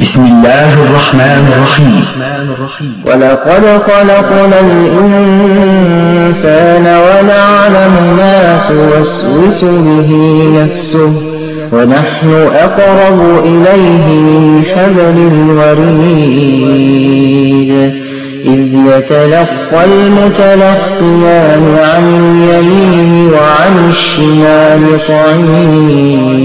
بسم الله الرحمن الرحيم. ولقد خلقنا الإنسان ونعلم ما توسوس به نفسه ونحن أقرب إليه من حبل الوريد. إذ يتلقى المتلقيان عن اليمين وعن الشمال قعيد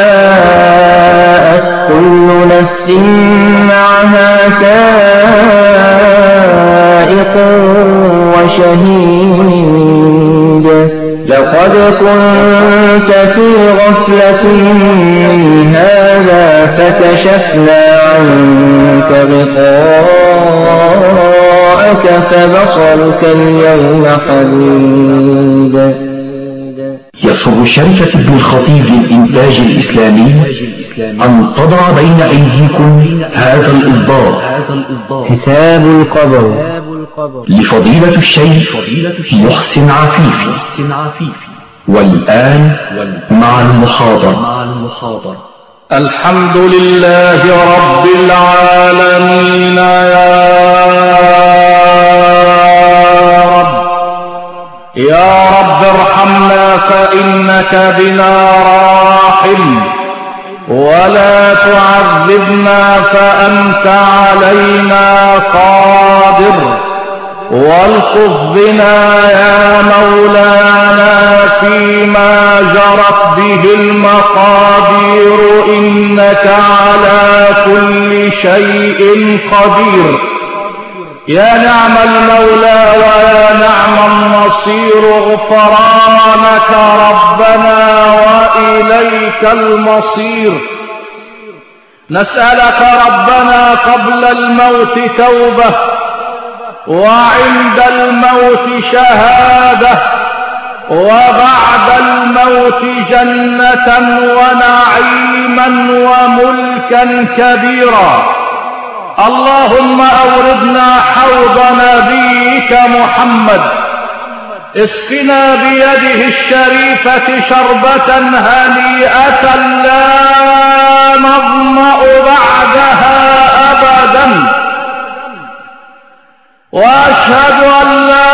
كل نفس معها سائق وشهيد لقد كنت في غفلة من هذا فكشفنا عنك غطاءك فبصرك اليوم حديد. يسر شركة ابن الخطيب للإنتاج الإسلامي أن تضع بين أيديكم هذا الإصدار حساب القبر. لفضيلة الشيخ محسن عفيفي. والآن مع المحاضرة. الحمد لله رب العالمين. يا رب. يا رب ارحمنا فإنك بنا راحم. ولا تعذبنا فأنت علينا قادر. والطف بنا يا مولانا فيما جرت به المقادير إنك على كل شيء قدير. يا نعم المولى ويا نعم النصير غفرانك ربنا وإليك المصير. نسألك ربنا قبل الموت توبة وعند الموت شهادة وبعد الموت جنة ونعيما وملكا كبيرا. اللهم أوردنا حوض نبيك محمد. اسقنا بيده الشريفة شربة هنيئة لا نظمأ بعدها أبدا. وأشهد أن لا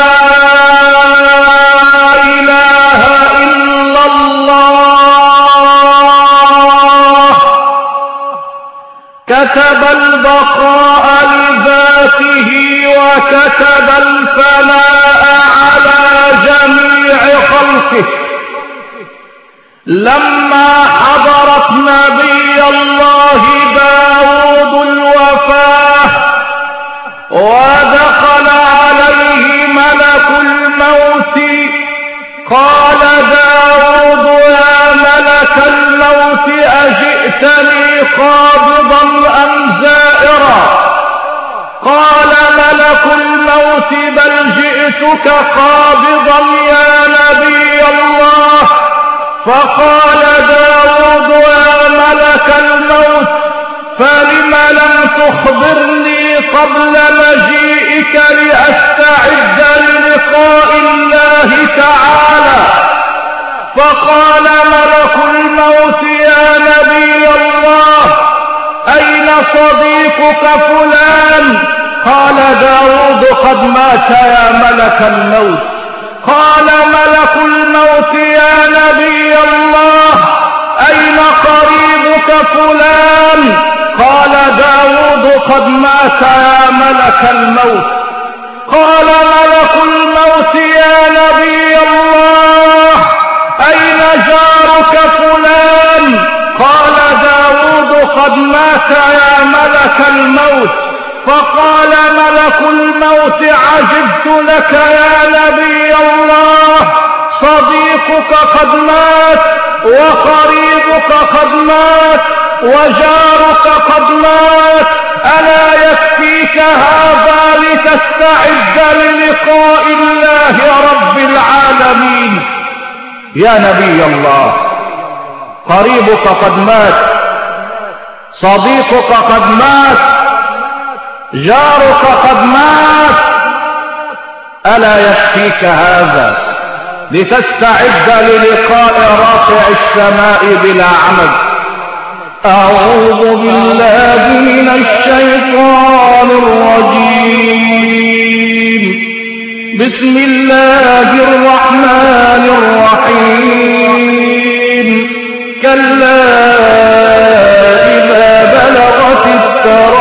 إله إلا الله. كتب البقاء لذاته وكتب الفناء على جميع خلقه. لما حضرت نبي الله داود الوفاة ودخل عليه ملك الموت قال داود يا ملك الموت أجئتني قابضا أم زائرا؟ قال ملك الموت بل جئتك قابضا يا نبي الله. فقال داود يا ملك الموت فلم لم تخبرني قبل مجيئك لأستعد للقاء الله تعالى؟ فقال ملك الموت يا نبي الله أين صديقك فلان؟ قال داود قد مات يا ملك الموت. قال ملك الموت يا نبي الله أين قريبك فلان؟ قال داود قد مات يا ملك الموت. قال ملك الموت يا نبي الله أين جارك فلان؟ قال داود قد مات يا ملك الموت. فقال ملك الموت عجبت لك يا نبي الله. صديقك قد مات وقريبك قد مات وجارك قد مات. ألا يكفيك هذا لتستعد للقاء الله رب العالمين؟ يا نبي الله قريبك قد مات صديقك قد مات جارك قد مات. ألا يكفيك هذا؟ لتستعد للقاء رافع السماء بلا عمد. أعوذ بالله من الشيطان الرجيم. بسم الله الرحمن الرحيم. كلا إذا بلغت التراقي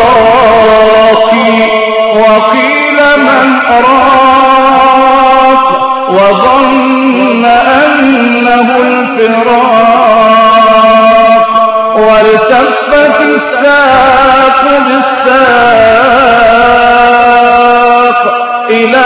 وقيل من أراك وظن أنه الفراق. والتفت الساق بالساق إلى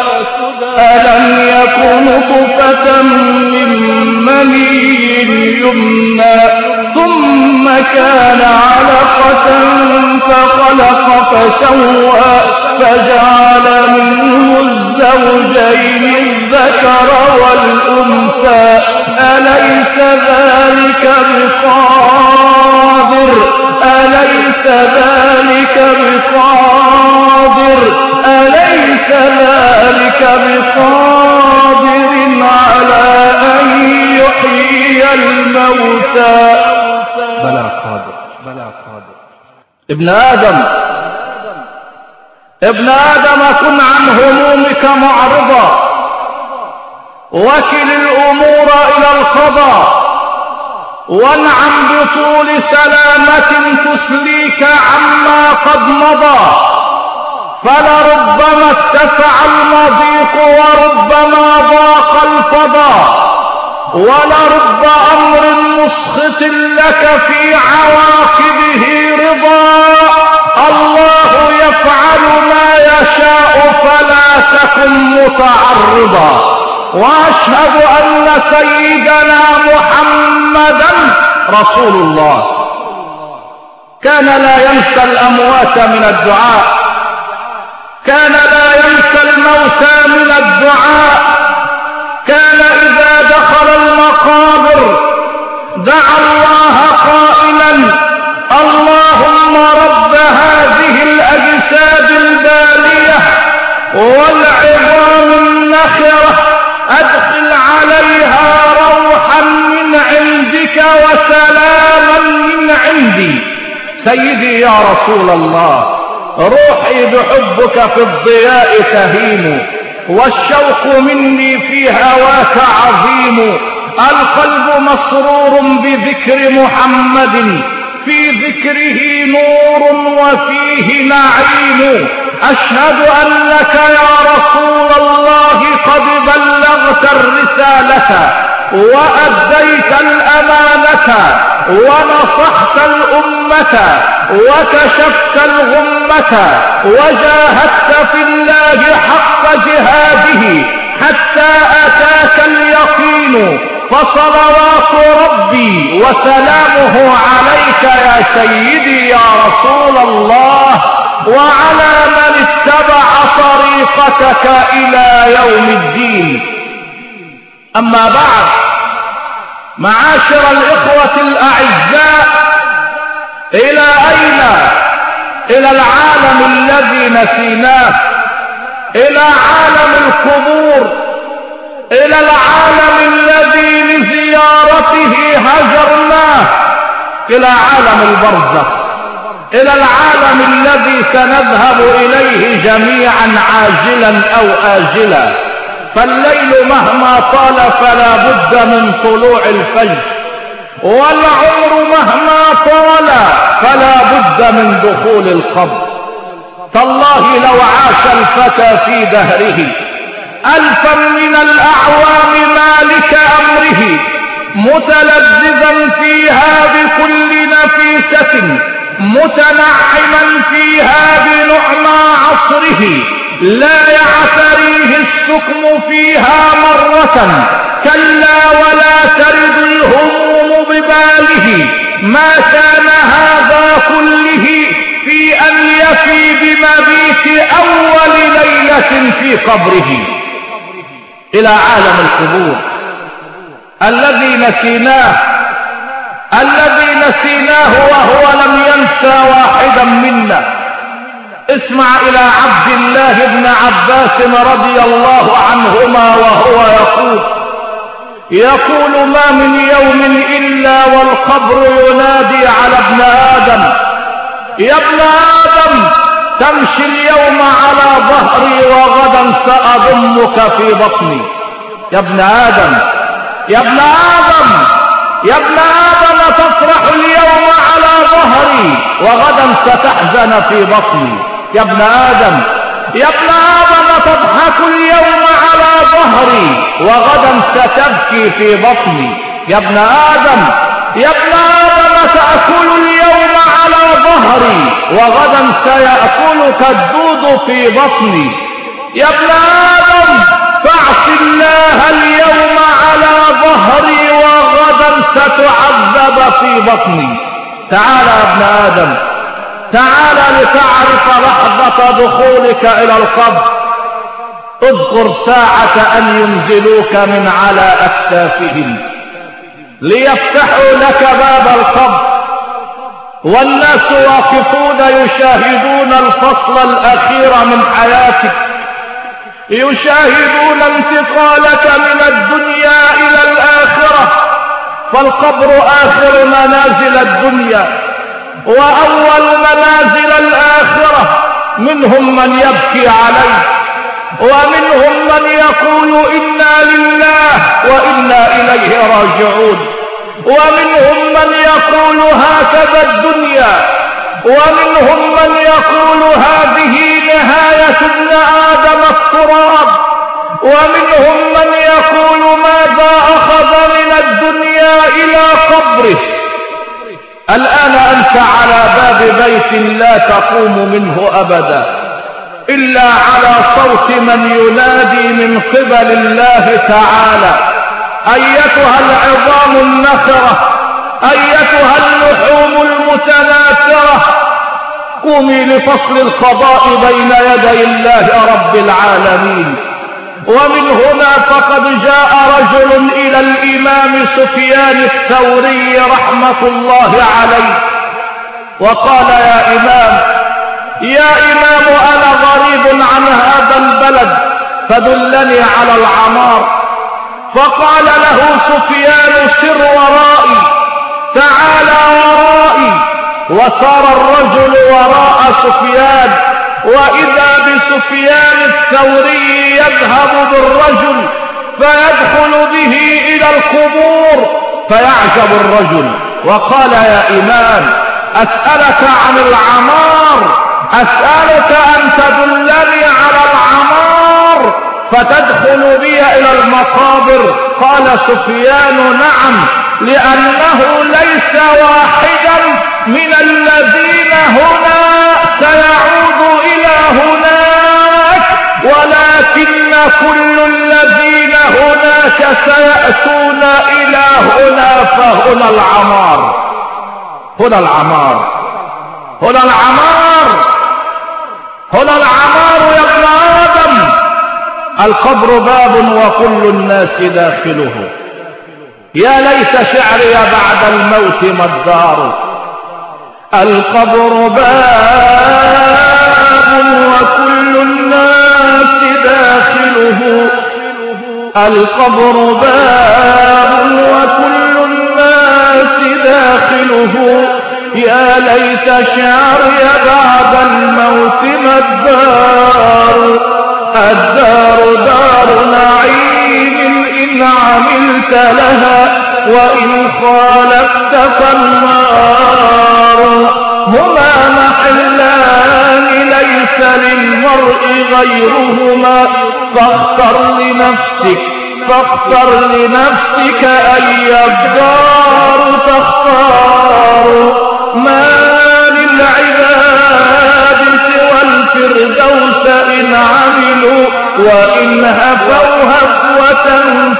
ألم يكن طفة من مني يمنى ثم كان علقة فخلق فسوى فجعل منه الزوجين الذكر والأنثى أليس ذلك بقادر أليس ذلك بقادر بقادر على أن يحيي الموتى. بلى قادر بلى قادر. ابن آدم ابن آدم كن عن همومك معرضا. وكل الأمور إلى القضاء. وانعم بطول سلامة تسليك عما قد مضى. فلربما اتسع المضيق وربما ضاق الفضاء ولرب أمر مسخط لك في عواقبه رضا. الله يفعل ما يشاء فلا تكن متعرضا. وأشهد أن سيدنا محمدا رسول الله. كان لا ينسى الأموات من الدعاء. كان لا ينسى الموتى من الدعاء. كان إذا دخل المقابر دعا الله قائلا اللهم رب هذه الأجساد البالية والعظام النخرة أدخل عليها روحا من عندك وسلاما من عندي. سيدي يا رسول الله روحي بحبك في الضياء تهيم والشوق مني في هواك عظيم. القلب مسرور بذكر محمد في ذكره نور وفيه نعيم. أشهد أنك يا رسول الله قد بلغت الرسالة وأديت الأمانة. ونصحت الأمة وكشفت الغمة وجاهدت في الله حق جهاده حتى أتاك اليقين فصلوات ربي وسلامه عليك يا سيدي يا رسول الله وعلى من اتبع طريقتك إلى يوم الدين. أما بعد معاشر الإخوة الأعزاء إلى أين؟ إلى العالم الذي نسيناه إلى عالم القبور إلى العالم الذي لزيارته هجرناه إلى عالم البرزخ إلى العالم الذي سنذهب إليه جميعا عاجلا أو آجلا. فالليل مهما طال فلا بد من طلوع الفجر والعمر مهما طال فلا بد من دخول القبر. تالله لو عاش الفتى في دهره ألفا من الأعوام مالك أمره متلذذا فيها بكل نفيسة متنعما فيها بنعمى عصره. لا يعتريه السكم فيها مرة. كلا ولا ترد الهموم بباله. ما كان هذا كله في أن يفي بمبيت أول ليلة في قبره. إلى عالم القبور. الذي نسيناه. الذي نسيناه وهو لم ينسى واحدا منا. اسمع إلى عبد الله بن عباس رضي الله عنهما وهو يقول يقول ما من يوم إلا والقبر ينادي على ابن آدم يا ابن آدم تمشي اليوم على ظهري وغدا سأضمك في بطني. يا ابن آدم يا ابن آدم يا ابن آدم تفرح اليوم على ظهري وغدا ستحزن في بطني. يا ابن آدم يا ابن آدم تضحك اليوم على ظهري وغدا ستبكي في بطني. يا ابن آدم يا ابن آدم تأكل اليوم على ظهري وغدا سيأكلك الدود في بطني. يا ابن آدم فاعص الله اليوم على ظهري وغدا ستعذب في بطني. تعال يا ابن آدم تعال لتعرف لحظة دخولك إلى القبر. اذكر ساعة أن ينزلوك من على أكتافهم. ليفتحوا لك باب القبر. والناس واقفون يشاهدون الفصل الأخير من حياتك. يشاهدون انتقالك من الدنيا إلى الآخرة. فالقبر آخر منازل الدنيا. وأول منازل الآخرة منهم من يبكي عليه ومنهم من يقول إنا لله وإنا إليه راجعون ومنهم من يقول هكذا الدنيا ومنهم من يقول هذه نهاية ابن آدم التراب ومنهم من يقول ماذا أخذ من الدنيا إلى قبره. الآن أنت على باب بيت لا تقوم منه أبدا إلا على صوت من ينادي من قبل الله تعالى. أيتها العظام النخرة أيتها اللحوم المتناثرة. قومي لفصل القضاء بين يدي الله رب العالمين. ومن هنا فقد جاء رجل إلى الإمام سفيان الثوري رحمة الله عليه وقال يا إمام يا إمام أنا غريب عن هذا البلد فدلني على العمار. فقال له سفيان سر ورائي تعال ورائي. وصار الرجل وراء سفيان. وإذا بسفيان الثوري يذهب بالرجل فيدخل به إلى القبور فيعجب الرجل وقال يا إمام أسألك عن العمار أسألك أن تدلني على العمار فتدخل بي إلى المقابر. قال سفيان نعم لأنه ليس واحدا من الذين هنا إلى هناك ولكن كل الذين هناك سيأتون إلى هنا فهنا العمار. هنا العمار. هنا العمار. هنا العمار يا ابن آدم. القبر باب وكل الناس داخله. يا ليت شعري بعد الموت ما الدار القبر باب وكل الناس داخله. القبر باب وكل الناس داخله. يا ليت شعري بعد الموت ما الدار دار نعيم إن عملت لها وإن خالفت فالنار. هما محلان غيرهما فاختر لنفسك فاختر لنفسك أي الدار تختار. ما للعباد سوى الفردوس إن عملوا وإن هفوا هفوة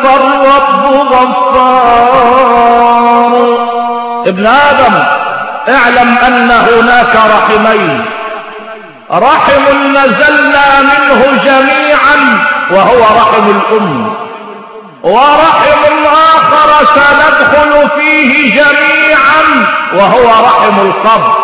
فالرب غفار ابن آدم اعلم أن هناك رحمين. رحم نزلنا منه جميعا وهو رحم الأم. ورحم آخر سندخل فيه جميعا وهو رحم القبر.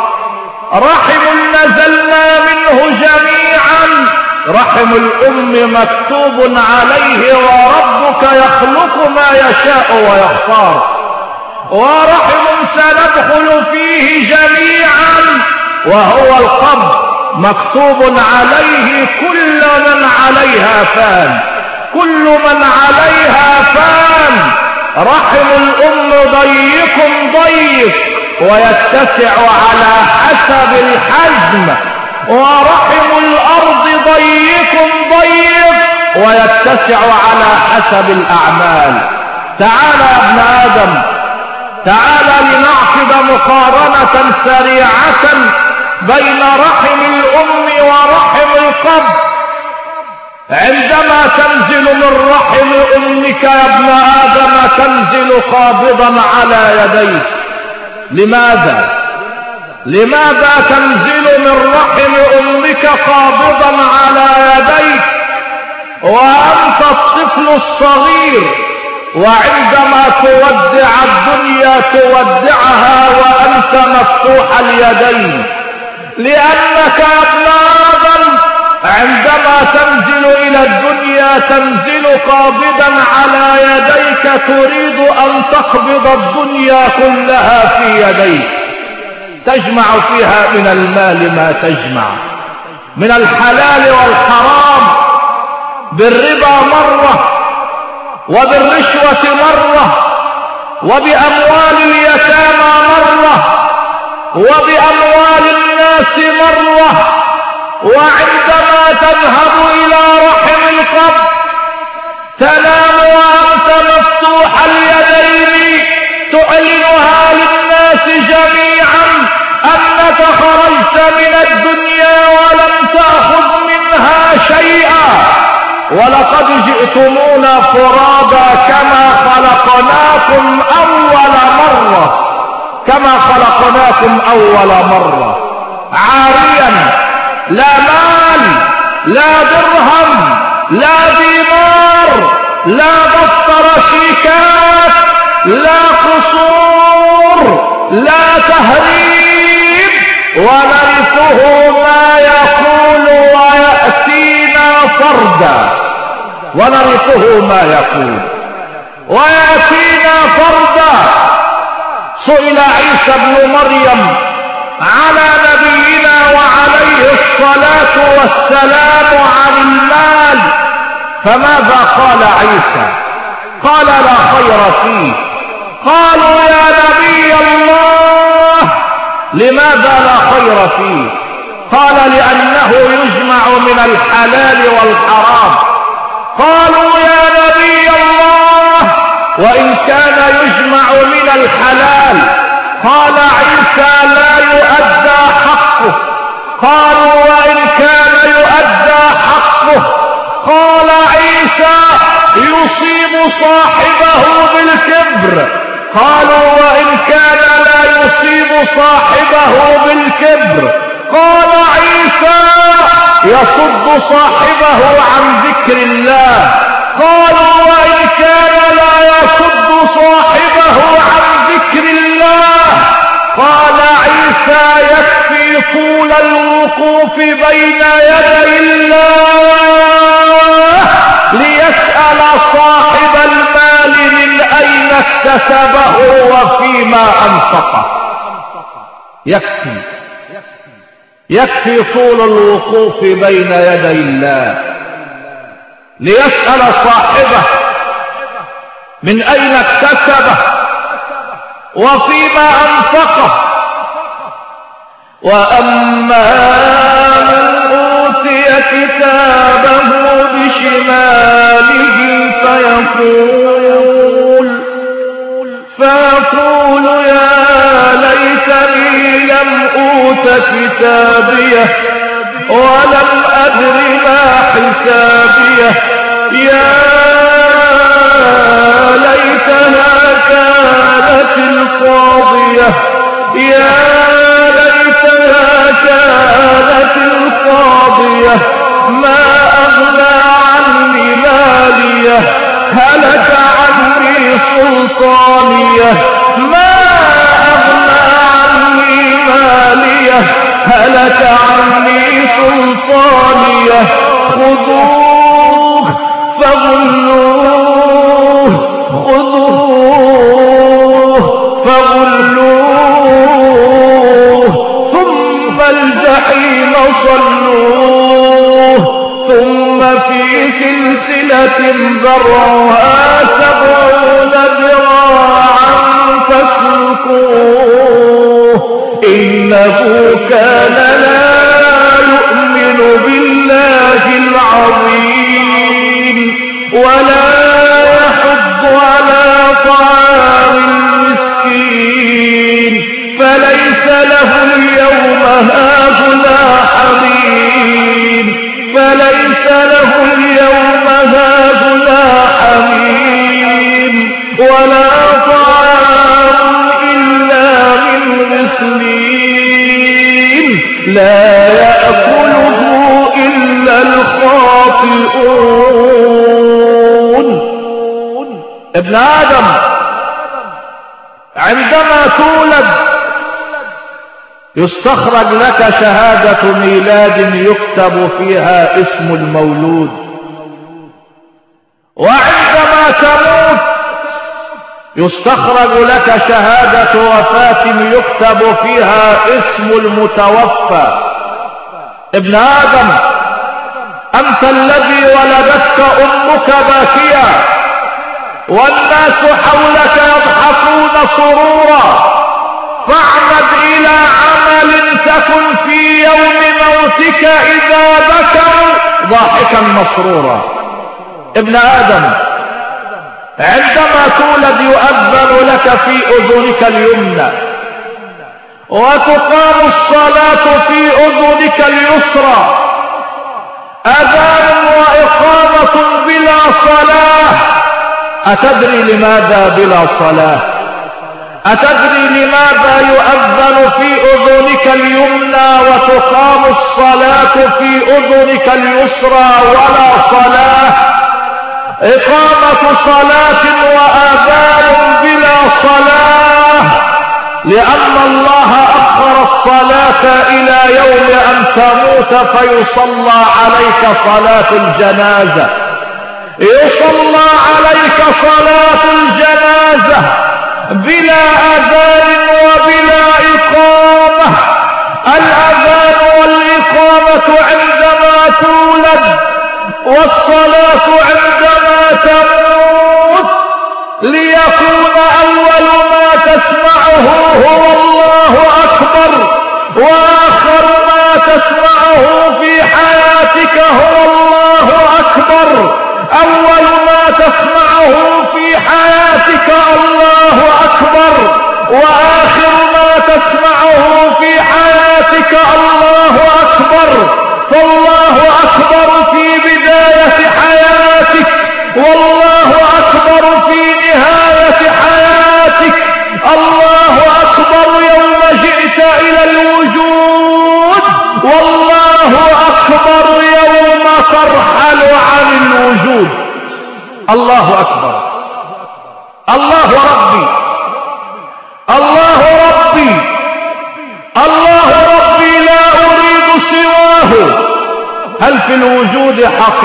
رحم نزلنا منه جميعا. رحم الأم مكتوب عليه وربك يخلق ما يشاء ويختار. ورحم سندخل فيه جميعا وهو القبر. مكتوب عليه كل من عليها فان. كل من عليها فان. رحم الأم ضيق ضيق ويتسع على حسب الحجم. ورحم الأرض ضيق ضيق ويتسع على حسب الأعمال. تعال يا ابن آدم. تعال لنعقد مقارنة سريعة بين رحم الأم ورحم القبر عندما تنزل من رحم أمك يا ابن آدم تنزل قابضا على يديك. لماذا؟ لماذا تنزل من رحم أمك قابضا على يديك؟ وأنت الطفل الصغير وعندما تودع الدنيا تودعها وأنت مفتوح اليدين. لأنك آدم عندما تنزل إلى الدنيا تنزل قابضا على يديك تريد أن تقبض الدنيا كلها في يديك. تجمع فيها من المال ما تجمع. من الحلال والحرام. بالربا مرة وبالرشوة مرة وبأموال اليتامى مرة وبأموال الناس مرة وعندما تذهب إلى رحم القبر تنام وأنت مفتوح اليدين تعلنها للناس جميعا أنك خرجت من الدنيا ولم تأخذ منها شيئا. ولقد جئتمونا فرادى كما خلقناكم كما خلقناكم أول مرة. عاريا لا مال لا درهم لا دينار لا دفتر شيكات لا قصور لا تهريب ونرثه ما يقول ويأتينا فردا. ونرثه ما يقول ويأتينا فردا. سئل عيسى ابن مريم على نبينا وعليه الصلاة والسلام عن المال فماذا قال عيسى؟ قال لا خير فيه. قالوا يا نبي الله لماذا لا خير فيه؟ قال لأنه يجمع من الحلال والحرام. قالوا يا نبي الله وإن كان يجمع من الحلال. قال عيسى لا يؤدى حقه. قالوا وإن كان يؤدى حقه. قال عيسى يصيب صاحبه بالكبر. قالوا وإن كان لا يصيب صاحبه بالكبر. قال عيسى يصد صاحبه عن ذكر الله. قالوا وإن كان لا يصد صاحبه عن ذكر الله. قال عيسى يكفي طول الوقوف بين يدي الله. ليسأل صاحب المال من أين اكتسبه وفيما أنفقه. يكفي. يكفي طول الوقوف بين يدي الله. ليسأل صاحبه من أين اكتسبه؟ وفيما أنفقه. وأما من أوتي كتابه بشماله فيقول فيقول يا ليتني لم أوت كتابيه ولم أدر ما حسابيه. يا يا ليتها كانت القاضية ما أغنى عني مالية هلك عني سلطانية ما أغنى عني مالية هلك عني سلطانية خذوه فغلوه في سلسلة ذرعها سبعون ذراعا فاسلكوه إنه كان لا الخاطئون ابن آدم عندما تولد يستخرج لك شهادة ميلاد يكتب فيها اسم المولود. وعندما تموت يستخرج لك شهادة وفاة يكتب فيها اسم المتوفى. ابن آدم أنت الذي ولدتك أمك باكيا والناس حولك يضحكون سرورا. فاعمد إلى عمل تكن في يوم موتك إذا بكوا ضاحكا مسرورا. ابن آدم عندما تولد يؤذن لك في أذنك اليمنى وتقام الصلاة في أذنك اليسرى. أذان وإقامة بلا صلاة. أتدري لماذا بلا صلاة؟ أتدري لماذا يؤذن في أذنك اليمنى وتقام الصلاة في أذنك اليسرى ولا صلاة؟ إقامة صلاة وآذان بلا صلاة. لأن الله أخر الصلاة إلى يوم أن تموت فيصلى عليك صلاة الجنازة. يصلى عليك صلاة الجنازة بلا أذان وبلا إقامة. الأذان والإقامة عندما تولد والصلاة عندما تموت ليكون أول ما تسمعه هو الله أكبر وآخر ما تسمعه في حياتك هو الله أكبر. أول ما تسمعه في حياتك الله أكبر.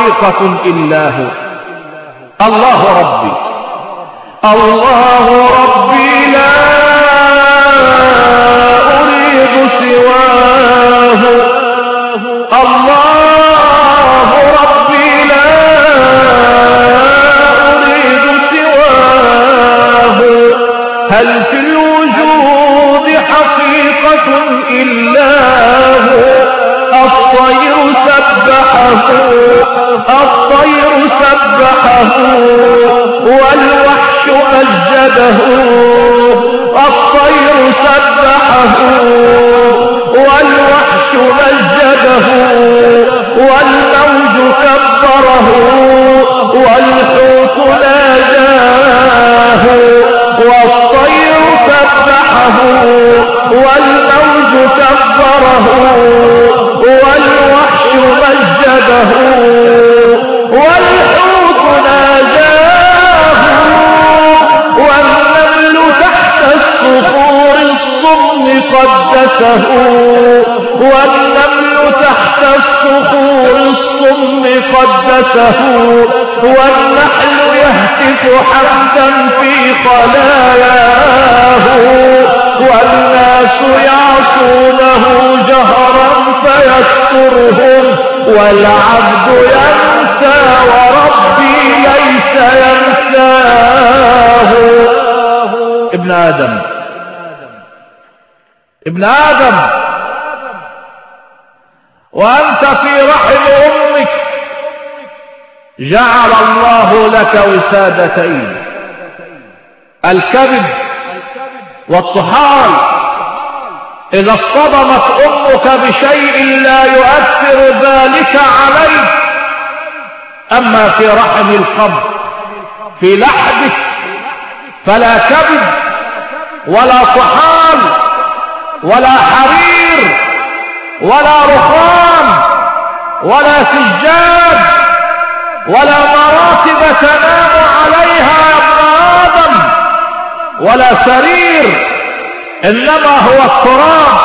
حقيقة إلا هو. الله ربي. الله ربي لا أريد سواه. الله ربي لا أريد سواه. هل في الوجود حقيقة إلا هو؟ الطير سبحه الطير سبحه والوحش مجده الطير سبحه والوحش مجده والموج كبره والحوت ناجاه الصم قدسه والنمل تحت الصخور الصم قدسه والنحل يهتف حمدا في خلاياه والناس يعصونه جهرا فيسترهم والعبد ينسى وربي ليس ينساه. ابن آدم. ابن آدم. وأنت في رحم أمك. جعل الله لك وسادتين. الكبد والطحال. إذا اصطدمت أمك بشيء لا يؤثر ذلك عليك. أما في رحم القبر في لحدك فلا كبد ولا طحال. ولا حرير ولا رخام ولا سجاد ولا مراتب تنام عليها يا ابن آدم ولا سرير إنما هو التراب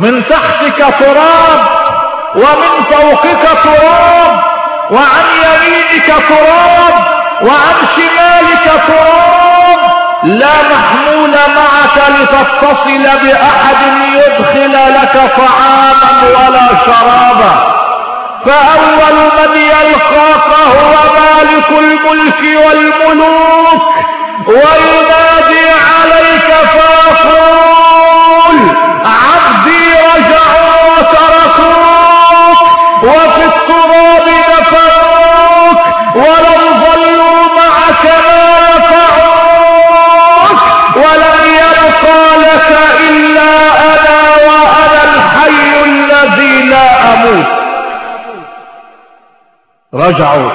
من تحتك تراب ومن فوقك تراب وعن يمينك تراب وعن شمالك تراب. لا محمول معك لتتصل بأحد يدخل لك طعاما ولا شرابا. فأول من يلقاك هو مالك الملك والملوك. وينادي عليك فيقول رجعوا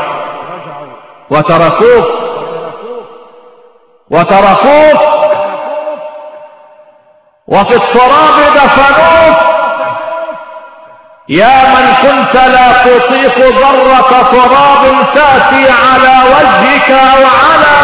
وتركوك. وتركوك. وفي التراب دفنوك. يا من كنت لا تطيق ذرة تراب تأتي على وجهك أو على